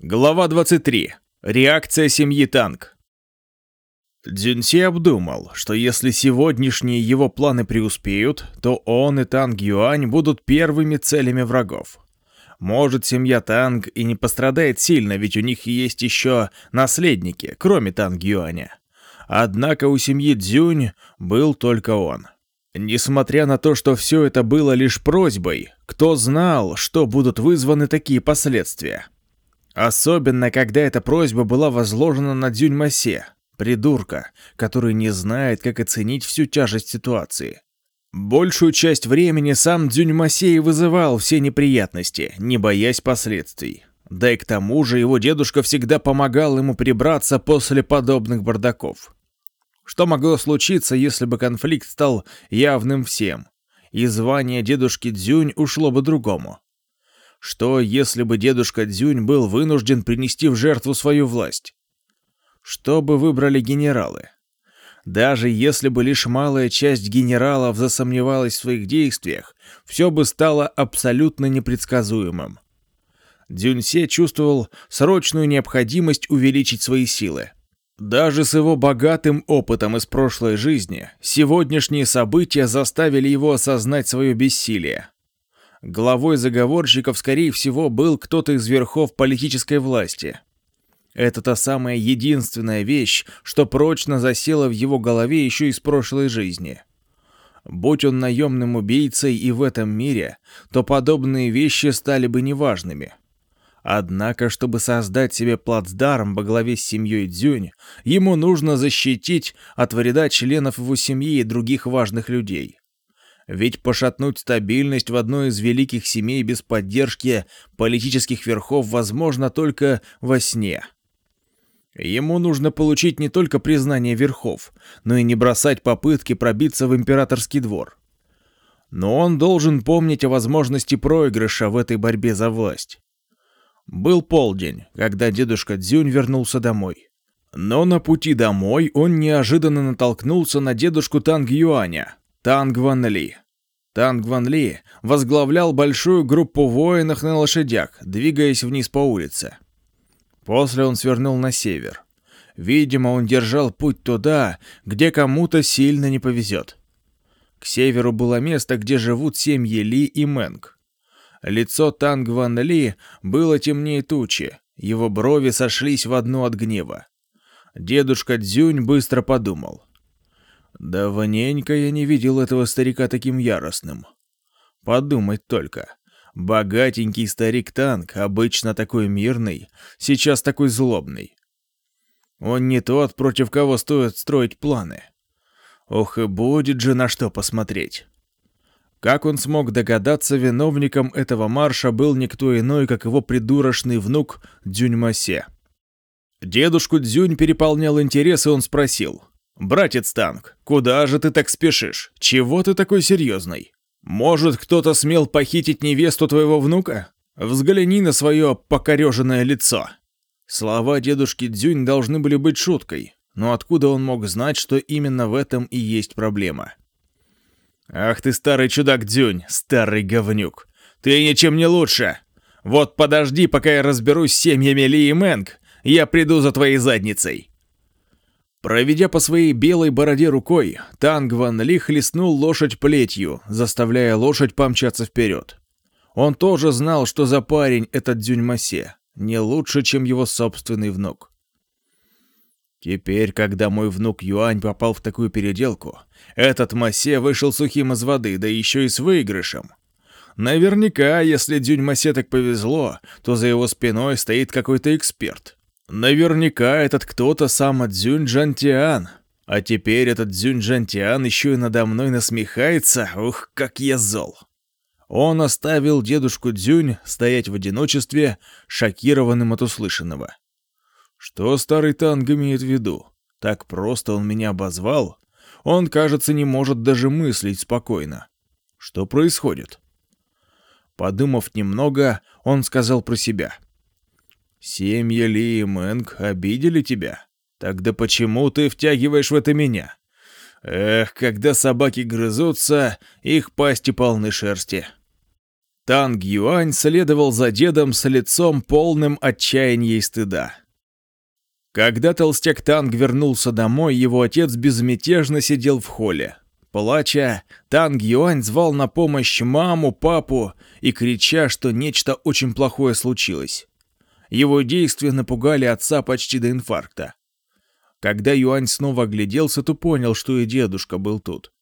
Глава 23. Реакция семьи Танк. Дзюнси обдумал, что если сегодняшние его планы преуспеют, то он и Танг Юань будут первыми целями врагов. Может, семья Танг и не пострадает сильно, ведь у них есть еще наследники, кроме Танг Юаня. Однако у семьи Дзюнь был только он. Несмотря на то, что все это было лишь просьбой, кто знал, что будут вызваны такие последствия? Особенно, когда эта просьба была возложена на Дзюньмасе, придурка, который не знает, как оценить всю тяжесть ситуации. Большую часть времени сам Дзюньмасей вызывал все неприятности, не боясь последствий. Да и к тому же его дедушка всегда помогал ему прибраться после подобных бардаков. Что могло случиться, если бы конфликт стал явным всем, и звание дедушки Дзюнь ушло бы другому? Что, если бы дедушка Дзюнь был вынужден принести в жертву свою власть? Что бы выбрали генералы? Даже если бы лишь малая часть генералов засомневалась в своих действиях, все бы стало абсолютно непредсказуемым. Дзюньсе чувствовал срочную необходимость увеличить свои силы. Даже с его богатым опытом из прошлой жизни, сегодняшние события заставили его осознать свое бессилие. Главой заговорщиков, скорее всего, был кто-то из верхов политической власти. Это та самая единственная вещь, что прочно засела в его голове еще из прошлой жизни. Будь он наемным убийцей и в этом мире, то подобные вещи стали бы неважными. Однако, чтобы создать себе плацдарм во главе с семьей Дзюнь, ему нужно защитить от вреда членов его семьи и других важных людей. Ведь пошатнуть стабильность в одной из великих семей без поддержки политических верхов возможно только во сне. Ему нужно получить не только признание верхов, но и не бросать попытки пробиться в императорский двор. Но он должен помнить о возможности проигрыша в этой борьбе за власть. Был полдень, когда дедушка Дзюнь вернулся домой. Но на пути домой он неожиданно натолкнулся на дедушку Танг Юаня, Танг Ван Ли. Танг Ван Ли возглавлял большую группу воинов на лошадях, двигаясь вниз по улице. После он свернул на север. Видимо, он держал путь туда, где кому-то сильно не повезет. К северу было место, где живут семьи Ли и Мэнг. Лицо Танг Ван Ли было темнее тучи, его брови сошлись в одну от гнева. Дедушка Дзюнь быстро подумал. Давненько я не видел этого старика таким яростным. Подумать только. Богатенький старик-танк, обычно такой мирный, сейчас такой злобный. Он не тот, против кого стоит строить планы. Ох и будет же на что посмотреть. Как он смог догадаться, виновником этого марша был никто иной, как его придурочный внук Дзюньмасе. Дедушку Дзюнь переполнял интерес, и он спросил. «Братец Танк, куда же ты так спешишь? Чего ты такой серьезный? Может, кто-то смел похитить невесту твоего внука? Взгляни на свое покореженное лицо». Слова дедушки Дзюнь должны были быть шуткой, но откуда он мог знать, что именно в этом и есть проблема? «Ах ты старый чудак Дзюнь, старый говнюк! Ты ничем не лучше! Вот подожди, пока я разберусь с семьями Ли и Мэнг, я приду за твоей задницей!» Проведя по своей белой бороде рукой, Танг Ван Ли хлестнул лошадь плетью, заставляя лошадь помчаться вперед. Он тоже знал, что за парень этот Дзюньмасе, не лучше, чем его собственный внук. Теперь, когда мой внук Юань попал в такую переделку, этот Масе вышел сухим из воды, да еще и с выигрышем. Наверняка, если Дюнь Масе так повезло, то за его спиной стоит какой-то эксперт. Наверняка этот кто-то сам Дзюнь Джантиан. А теперь этот Дзюнь Джантиан еще и надо мной насмехается. Ух, как я зол. Он оставил дедушку Дзюнь стоять в одиночестве, шокированным от услышанного. Что старый танк имеет в виду? Так просто он меня обозвал? Он, кажется, не может даже мыслить спокойно. Что происходит? Подумав немного, он сказал про себя — Семья Ли и Мэнг обидели тебя? Тогда почему ты втягиваешь в это меня? Эх, когда собаки грызутся, их пасти полны шерсти. Танг Юань следовал за дедом с лицом полным отчаяния и стыда. Когда толстяк Танг вернулся домой, его отец безмятежно сидел в холле. Плача, Танг Юань звал на помощь маму, папу и крича, что нечто очень плохое случилось. Его действия напугали отца почти до инфаркта. Когда Юань снова огляделся, то понял, что и дедушка был тут.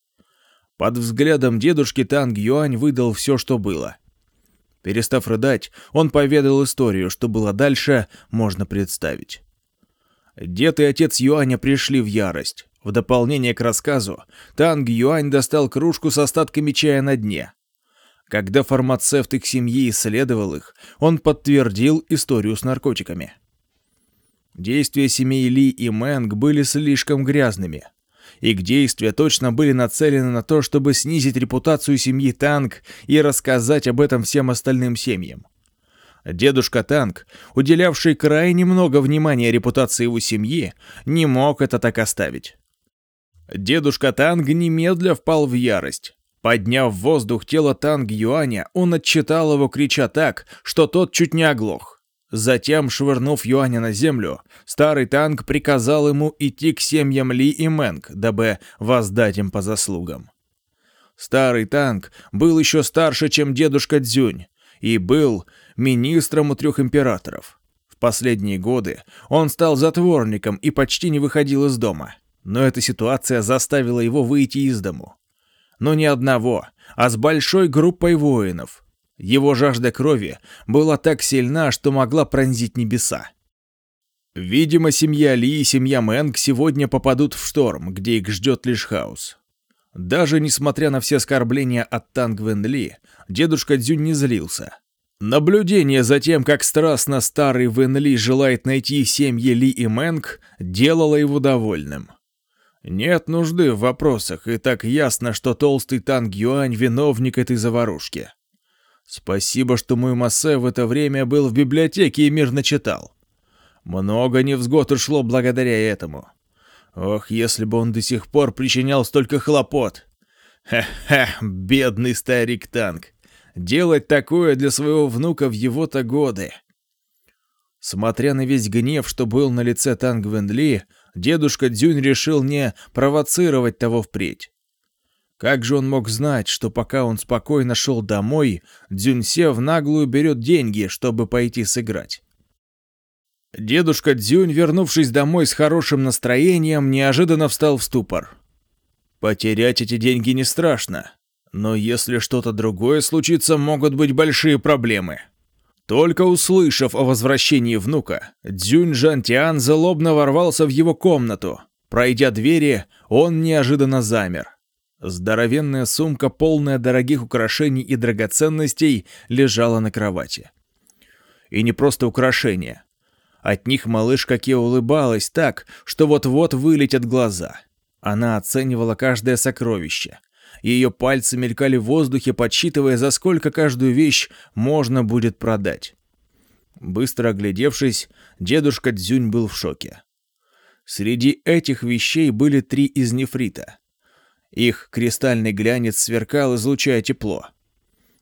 Под взглядом дедушки Танг Юань выдал все, что было. Перестав рыдать, он поведал историю, что было дальше, можно представить. Дед и отец Юаня пришли в ярость. В дополнение к рассказу, Танг Юань достал кружку с остатками чая на дне. Когда фармацевт их семьи исследовал их, он подтвердил историю с наркотиками. Действия семей Ли и Мэнг были слишком грязными. Их действия точно были нацелены на то, чтобы снизить репутацию семьи Танг и рассказать об этом всем остальным семьям. Дедушка Танг, уделявший крайне много внимания репутации его семьи, не мог это так оставить. Дедушка Танг немедля впал в ярость. Подняв в воздух тело Танг Юаня, он отчитал его, крича так, что тот чуть не оглох. Затем, швырнув Юаня на землю, старый Танг приказал ему идти к семьям Ли и Мэнг, дабы воздать им по заслугам. Старый Танг был еще старше, чем дедушка Дзюнь, и был министром у трех императоров. В последние годы он стал затворником и почти не выходил из дома, но эта ситуация заставила его выйти из дому. Но не одного, а с большой группой воинов – его жажда крови была так сильна, что могла пронзить небеса. Видимо, семья Ли и семья Мэнг сегодня попадут в шторм, где их ждет лишь хаос. Даже несмотря на все оскорбления от Танг Вен Ли, дедушка Дзюнь не злился. Наблюдение за тем, как страстно старый Вен Ли желает найти семьи Ли и Мэнг, делало его довольным. Нет нужды в вопросах, и так ясно, что толстый Танг Юань виновник этой заварушки. Спасибо, что мой Массе в это время был в библиотеке и мирно читал. Много невзгод ушло благодаря этому. Ох, если бы он до сих пор причинял столько хлопот. Ха-ха, бедный старик-танк. Делать такое для своего внука в его-то годы. Смотря на весь гнев, что был на лице Танг Венли, дедушка Дзюнь решил не провоцировать того впредь. Как же он мог знать, что пока он спокойно шел домой, Дзюньсе в наглую берет деньги, чтобы пойти сыграть? Дедушка Дзюнь, вернувшись домой с хорошим настроением, неожиданно встал в ступор. Потерять эти деньги не страшно, но если что-то другое случится, могут быть большие проблемы. Только услышав о возвращении внука, Дзюнь Жантиан злобно ворвался в его комнату. Пройдя двери, он неожиданно замер. Здоровенная сумка, полная дорогих украшений и драгоценностей, лежала на кровати. И не просто украшения. От них малышка Ке улыбалась так, что вот-вот вылетят глаза. Она оценивала каждое сокровище. Ее пальцы мелькали в воздухе, подсчитывая, за сколько каждую вещь можно будет продать. Быстро оглядевшись, дедушка Дзюнь был в шоке. Среди этих вещей были три из нефрита. Их кристальный глянец сверкал, излучая тепло.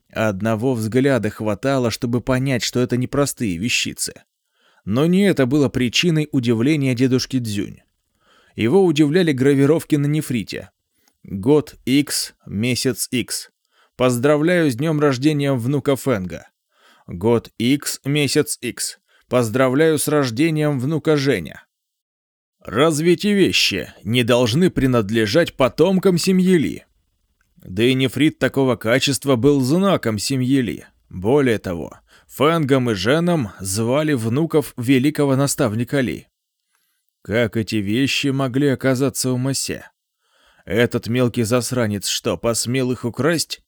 Одного взгляда хватало, чтобы понять, что это не простые вещицы. Но не это было причиной удивления дедушки Дзюнь. Его удивляли гравировки на нефрите. Год X, месяц X. Поздравляю с днем рождения внука Фенга. Год X, месяц X. Поздравляю с рождением внука Женя. Разве эти вещи не должны принадлежать потомкам семьи Ли? Да и нефрит такого качества был знаком семьи Ли. Более того, Фэнгом и Женом звали внуков великого наставника Ли. Как эти вещи могли оказаться у Массе? Этот мелкий засранец что, посмел их украсть?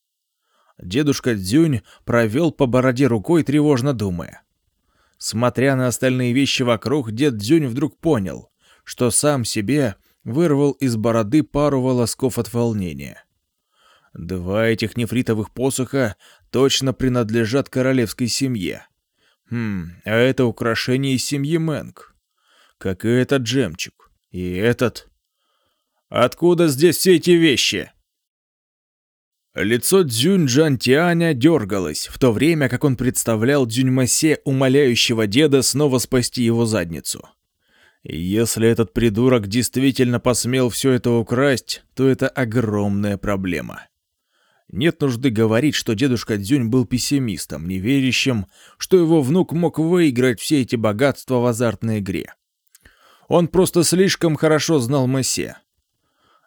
Дедушка Дзюнь провел по бороде рукой, тревожно думая. Смотря на остальные вещи вокруг, дед Дзюнь вдруг понял что сам себе вырвал из бороды пару волосков от волнения. Два этих нефритовых посоха точно принадлежат королевской семье. Хм, а это украшение из семьи Мэнг. Как и этот жемчуг. И этот... Откуда здесь все эти вещи? Лицо Дзюнь Джантианя дергалось, в то время как он представлял Дзюньмасе, умоляющего деда, снова спасти его задницу. если этот придурок действительно посмел все это украсть, то это огромная проблема. Нет нужды говорить, что дедушка Дзюнь был пессимистом, неверящим, что его внук мог выиграть все эти богатства в азартной игре. Он просто слишком хорошо знал Массе.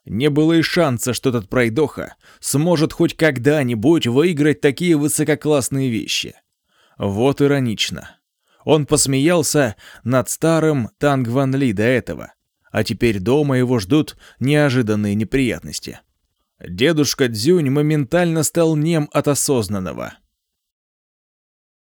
Не было и шанса, что этот пройдоха сможет хоть когда-нибудь выиграть такие высококлассные вещи. Вот иронично. Он посмеялся над старым Танг Ван Ли до этого, а теперь дома его ждут неожиданные неприятности. Дедушка Дзюнь моментально стал нем от осознанного.